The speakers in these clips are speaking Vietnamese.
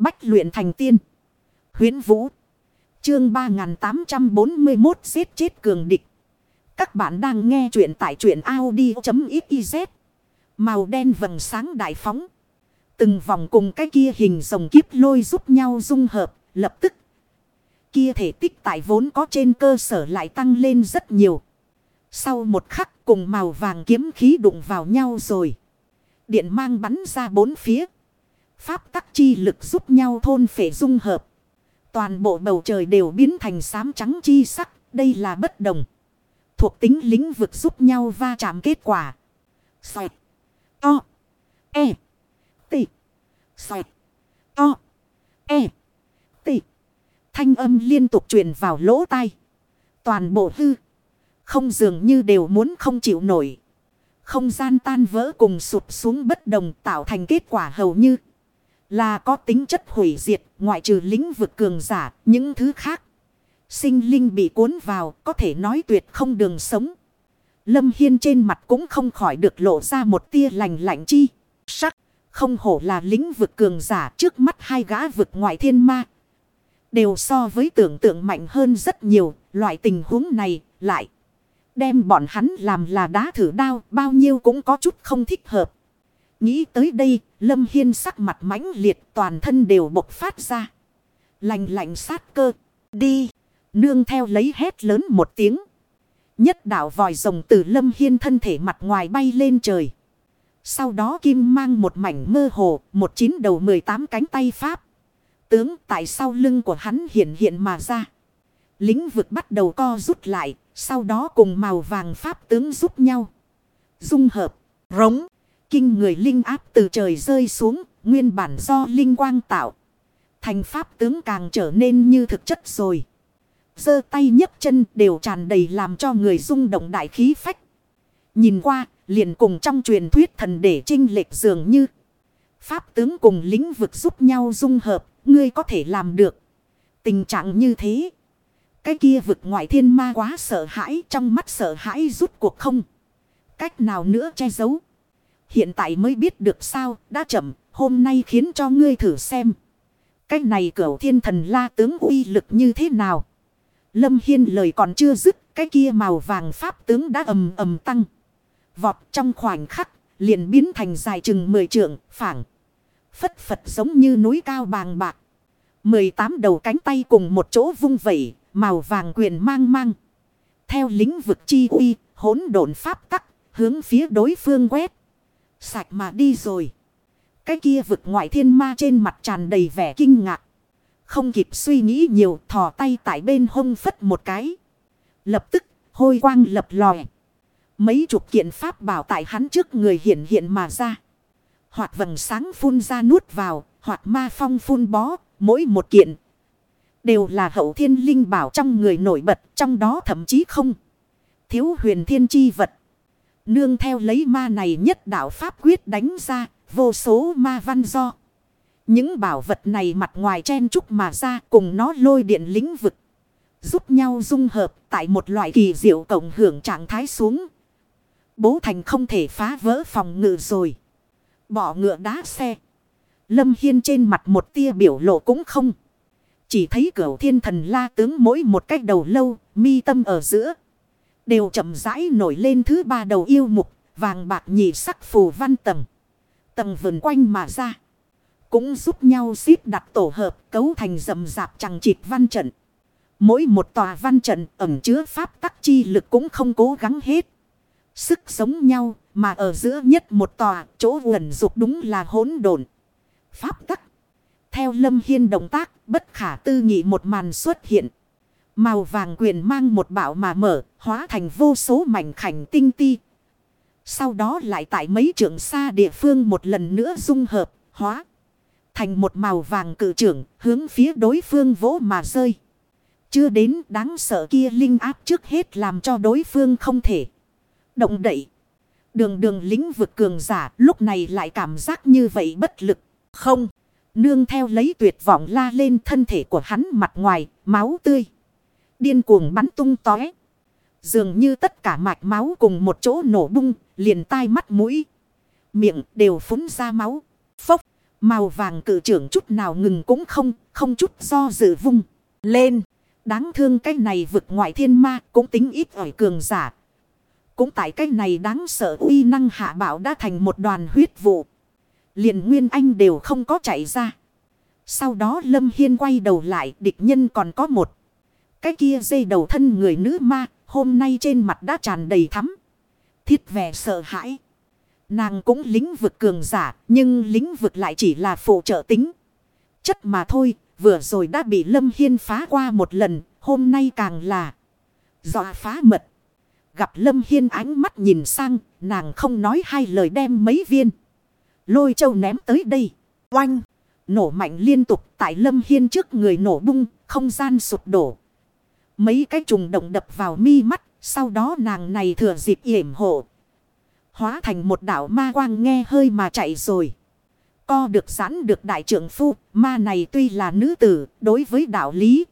Bách luyện thành tiên. Huyến Vũ. Chương 3841 giết chết cường địch. Các bạn đang nghe truyện tại truyện Audi.xyz. Màu đen vầng sáng đại phóng. Từng vòng cùng cái kia hình rồng kiếp lôi giúp nhau dung hợp. Lập tức. Kia thể tích tại vốn có trên cơ sở lại tăng lên rất nhiều. Sau một khắc cùng màu vàng kiếm khí đụng vào nhau rồi. Điện mang bắn ra bốn phía. Pháp tắc chi lực giúp nhau thôn phệ dung hợp. Toàn bộ bầu trời đều biến thành xám trắng chi sắc. Đây là bất đồng. Thuộc tính lĩnh vực giúp nhau va chạm kết quả. Xoẹt. To. E. T. Xoẹt. To. E. T. Thanh âm liên tục truyền vào lỗ tai. Toàn bộ hư. Không dường như đều muốn không chịu nổi. Không gian tan vỡ cùng sụp xuống bất đồng tạo thành kết quả hầu như. Là có tính chất hủy diệt, ngoại trừ lĩnh vực cường giả, những thứ khác. Sinh linh bị cuốn vào, có thể nói tuyệt không đường sống. Lâm Hiên trên mặt cũng không khỏi được lộ ra một tia lành lạnh chi. Sắc không hổ là lĩnh vực cường giả, trước mắt hai gã vực ngoại thiên ma. Đều so với tưởng tượng mạnh hơn rất nhiều, loại tình huống này lại. Đem bọn hắn làm là đá thử đao, bao nhiêu cũng có chút không thích hợp. Nghĩ tới đây, Lâm Hiên sắc mặt mãnh liệt toàn thân đều bộc phát ra. Lành lạnh sát cơ. Đi. Nương theo lấy hét lớn một tiếng. Nhất đạo vòi rồng từ Lâm Hiên thân thể mặt ngoài bay lên trời. Sau đó kim mang một mảnh mơ hồ, một chín đầu mười tám cánh tay Pháp. Tướng tại sau lưng của hắn hiện hiện mà ra. lính vực bắt đầu co rút lại, sau đó cùng màu vàng pháp tướng giúp nhau. Dung hợp, rống, kinh người linh áp từ trời rơi xuống, nguyên bản do linh quang tạo. Thành pháp tướng càng trở nên như thực chất rồi. giơ tay nhấc chân đều tràn đầy làm cho người rung động đại khí phách. Nhìn qua, liền cùng trong truyền thuyết thần để trinh lệch dường như. Pháp tướng cùng lĩnh vực giúp nhau dung hợp, ngươi có thể làm được. Tình trạng như thế. Cái kia vực ngoại thiên ma quá sợ hãi trong mắt sợ hãi rút cuộc không. Cách nào nữa che giấu. Hiện tại mới biết được sao đã chậm hôm nay khiến cho ngươi thử xem. Cái này cửu thiên thần la tướng uy lực như thế nào. Lâm Hiên lời còn chưa dứt cái kia màu vàng pháp tướng đã ầm ầm tăng. Vọt trong khoảnh khắc liền biến thành dài chừng mười trượng phảng. Phất phật giống như núi cao bàng bạc. 18 đầu cánh tay cùng một chỗ vung vẩy Màu vàng quyền mang mang. Theo lĩnh vực chi uy, hỗn độn pháp tắc, hướng phía đối phương quét. Sạch mà đi rồi. Cái kia vực ngoại thiên ma trên mặt tràn đầy vẻ kinh ngạc. Không kịp suy nghĩ nhiều, thò tay tại bên hông phất một cái. Lập tức, hôi quang lập lòe. Mấy chục kiện pháp bảo tại hắn trước người hiện hiện mà ra. Hoạt vầng sáng phun ra nuốt vào, hoạt ma phong phun bó, mỗi một kiện Đều là hậu thiên linh bảo trong người nổi bật trong đó thậm chí không. Thiếu huyền thiên chi vật. Nương theo lấy ma này nhất đạo pháp quyết đánh ra vô số ma văn do. Những bảo vật này mặt ngoài chen trúc mà ra cùng nó lôi điện lĩnh vực. Giúp nhau dung hợp tại một loại kỳ diệu cộng hưởng trạng thái xuống. Bố thành không thể phá vỡ phòng ngự rồi. Bỏ ngựa đá xe. Lâm Hiên trên mặt một tia biểu lộ cũng không. Chỉ thấy cửu thiên thần la tướng mỗi một cách đầu lâu, mi tâm ở giữa. Đều chậm rãi nổi lên thứ ba đầu yêu mục, vàng bạc nhị sắc phù văn tầng. Tầng vườn quanh mà ra. Cũng giúp nhau xếp đặt tổ hợp cấu thành rầm rạp chẳng chịt văn trận. Mỗi một tòa văn trận ẩm chứa pháp tắc chi lực cũng không cố gắng hết. Sức sống nhau mà ở giữa nhất một tòa chỗ gần dục đúng là hỗn độn. Pháp tắc. Theo Lâm Hiên động tác, bất khả tư nghị một màn xuất hiện. Màu vàng quyền mang một bảo mà mở, hóa thành vô số mảnh khảnh tinh ti. Sau đó lại tại mấy trường xa địa phương một lần nữa dung hợp, hóa. Thành một màu vàng cự trưởng, hướng phía đối phương vỗ mà rơi. Chưa đến đáng sợ kia linh áp trước hết làm cho đối phương không thể động đậy. Đường đường lính vực cường giả lúc này lại cảm giác như vậy bất lực. Không. Nương theo lấy tuyệt vọng la lên thân thể của hắn mặt ngoài, máu tươi. Điên cuồng bắn tung tóe. Dường như tất cả mạch máu cùng một chỗ nổ bung, liền tai mắt mũi. Miệng đều phúng ra máu. Phốc, Màu vàng cử trưởng chút nào ngừng cũng không, không chút do dự vung. Lên. Đáng thương cái này vực ngoại thiên ma cũng tính ít ỏi cường giả. Cũng tại cái này đáng sợ uy năng hạ bảo đã thành một đoàn huyết vụ. liền Nguyên Anh đều không có chạy ra. Sau đó Lâm Hiên quay đầu lại địch nhân còn có một. Cái kia dây đầu thân người nữ ma hôm nay trên mặt đã tràn đầy thắm. Thiết vẻ sợ hãi. Nàng cũng lính vực cường giả nhưng lính vực lại chỉ là phụ trợ tính. Chất mà thôi vừa rồi đã bị Lâm Hiên phá qua một lần hôm nay càng là dọa phá mật. Gặp Lâm Hiên ánh mắt nhìn sang, nàng không nói hai lời đem mấy viên. Lôi châu ném tới đây. Oanh! Nổ mạnh liên tục tại Lâm Hiên trước người nổ bung, không gian sụp đổ. Mấy cái trùng động đập vào mi mắt, sau đó nàng này thừa dịp yểm hộ. Hóa thành một đảo ma quang nghe hơi mà chạy rồi. Co được sẵn được đại trưởng phu, ma này tuy là nữ tử, đối với đạo lý.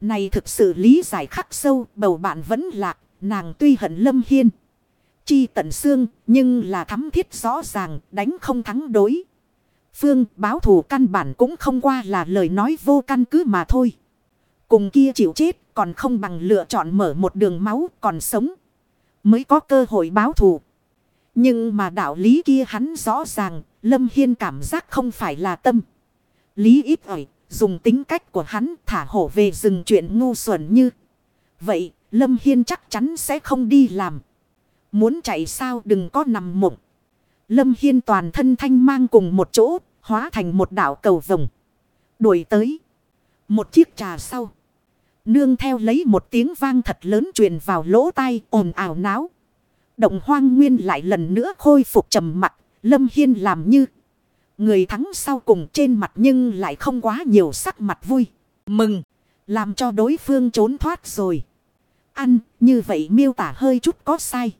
Này thực sự lý giải khắc sâu, bầu bạn vẫn lạc, nàng tuy hận lâm hiên. Chi tận xương, nhưng là thắm thiết rõ ràng, đánh không thắng đối. Phương báo thù căn bản cũng không qua là lời nói vô căn cứ mà thôi. Cùng kia chịu chết còn không bằng lựa chọn mở một đường máu còn sống. Mới có cơ hội báo thù. Nhưng mà đạo lý kia hắn rõ ràng. Lâm Hiên cảm giác không phải là tâm. Lý ít ỏi. Dùng tính cách của hắn thả hổ về rừng chuyện ngu xuẩn như. Vậy Lâm Hiên chắc chắn sẽ không đi làm. Muốn chạy sao đừng có nằm mộng. Lâm Hiên toàn thân thanh mang cùng một chỗ, hóa thành một đảo cầu vồng. Đuổi tới. Một chiếc trà sau. Nương theo lấy một tiếng vang thật lớn truyền vào lỗ tai ồn ào náo. Động hoang nguyên lại lần nữa khôi phục trầm mặt. Lâm Hiên làm như. Người thắng sau cùng trên mặt nhưng lại không quá nhiều sắc mặt vui. Mừng. Làm cho đối phương trốn thoát rồi. Ăn, như vậy miêu tả hơi chút có sai.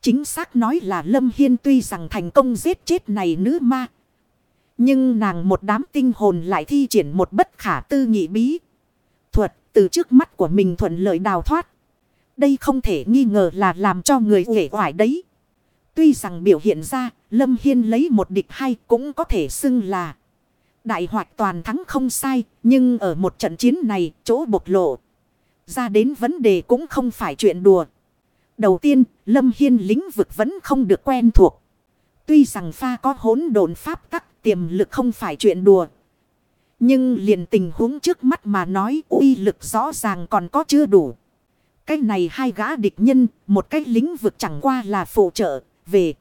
Chính xác nói là Lâm Hiên tuy rằng thành công giết chết này nữ ma. Nhưng nàng một đám tinh hồn lại thi triển một bất khả tư nghị bí. Từ trước mắt của mình thuận lợi đào thoát. Đây không thể nghi ngờ là làm cho người uể oải đấy. Tuy rằng biểu hiện ra, Lâm Hiên lấy một địch hay cũng có thể xưng là đại hoạch toàn thắng không sai, nhưng ở một trận chiến này, chỗ bộc lộ ra đến vấn đề cũng không phải chuyện đùa. Đầu tiên, Lâm Hiên lĩnh vực vẫn không được quen thuộc. Tuy rằng pha có hỗn độn pháp tắc tiềm lực không phải chuyện đùa. Nhưng liền tình huống trước mắt mà nói uy lực rõ ràng còn có chưa đủ. Cái này hai gã địch nhân, một cái lĩnh vực chẳng qua là phụ trợ, về.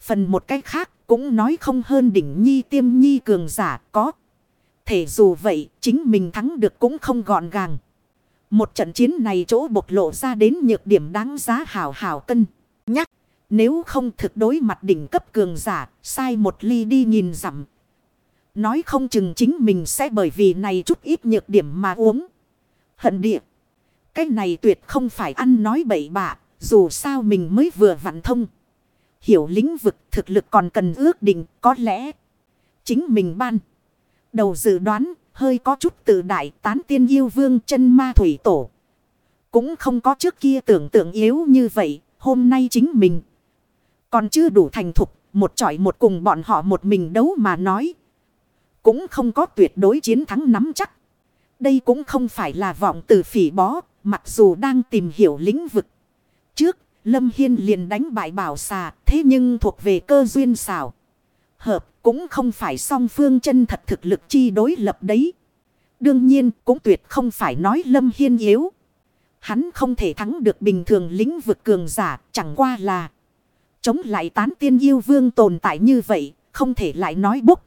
Phần một cái khác cũng nói không hơn đỉnh nhi tiêm nhi cường giả có. Thể dù vậy, chính mình thắng được cũng không gọn gàng. Một trận chiến này chỗ bộc lộ ra đến nhược điểm đáng giá hảo hảo cân. Nhắc, nếu không thực đối mặt đỉnh cấp cường giả, sai một ly đi nhìn dặm. Nói không chừng chính mình sẽ bởi vì này chút ít nhược điểm mà uống. Hận địa. Cái này tuyệt không phải ăn nói bậy bạ, dù sao mình mới vừa vặn thông. Hiểu lĩnh vực thực lực còn cần ước định, có lẽ chính mình ban. Đầu dự đoán hơi có chút tự đại tán tiên yêu vương chân ma thủy tổ. Cũng không có trước kia tưởng tượng yếu như vậy, hôm nay chính mình. Còn chưa đủ thành thục, một chọi một cùng bọn họ một mình đấu mà nói. Cũng không có tuyệt đối chiến thắng nắm chắc. Đây cũng không phải là vọng từ phỉ bó, mặc dù đang tìm hiểu lĩnh vực. Trước, Lâm Hiên liền đánh bại bảo xà, thế nhưng thuộc về cơ duyên xảo. Hợp, cũng không phải song phương chân thật thực lực chi đối lập đấy. Đương nhiên cũng tuyệt không phải nói Lâm Hiên yếu. Hắn không thể thắng được bình thường lĩnh vực cường giả chẳng qua là. Chống lại tán tiên yêu vương tồn tại như vậy không thể lại nói bốc.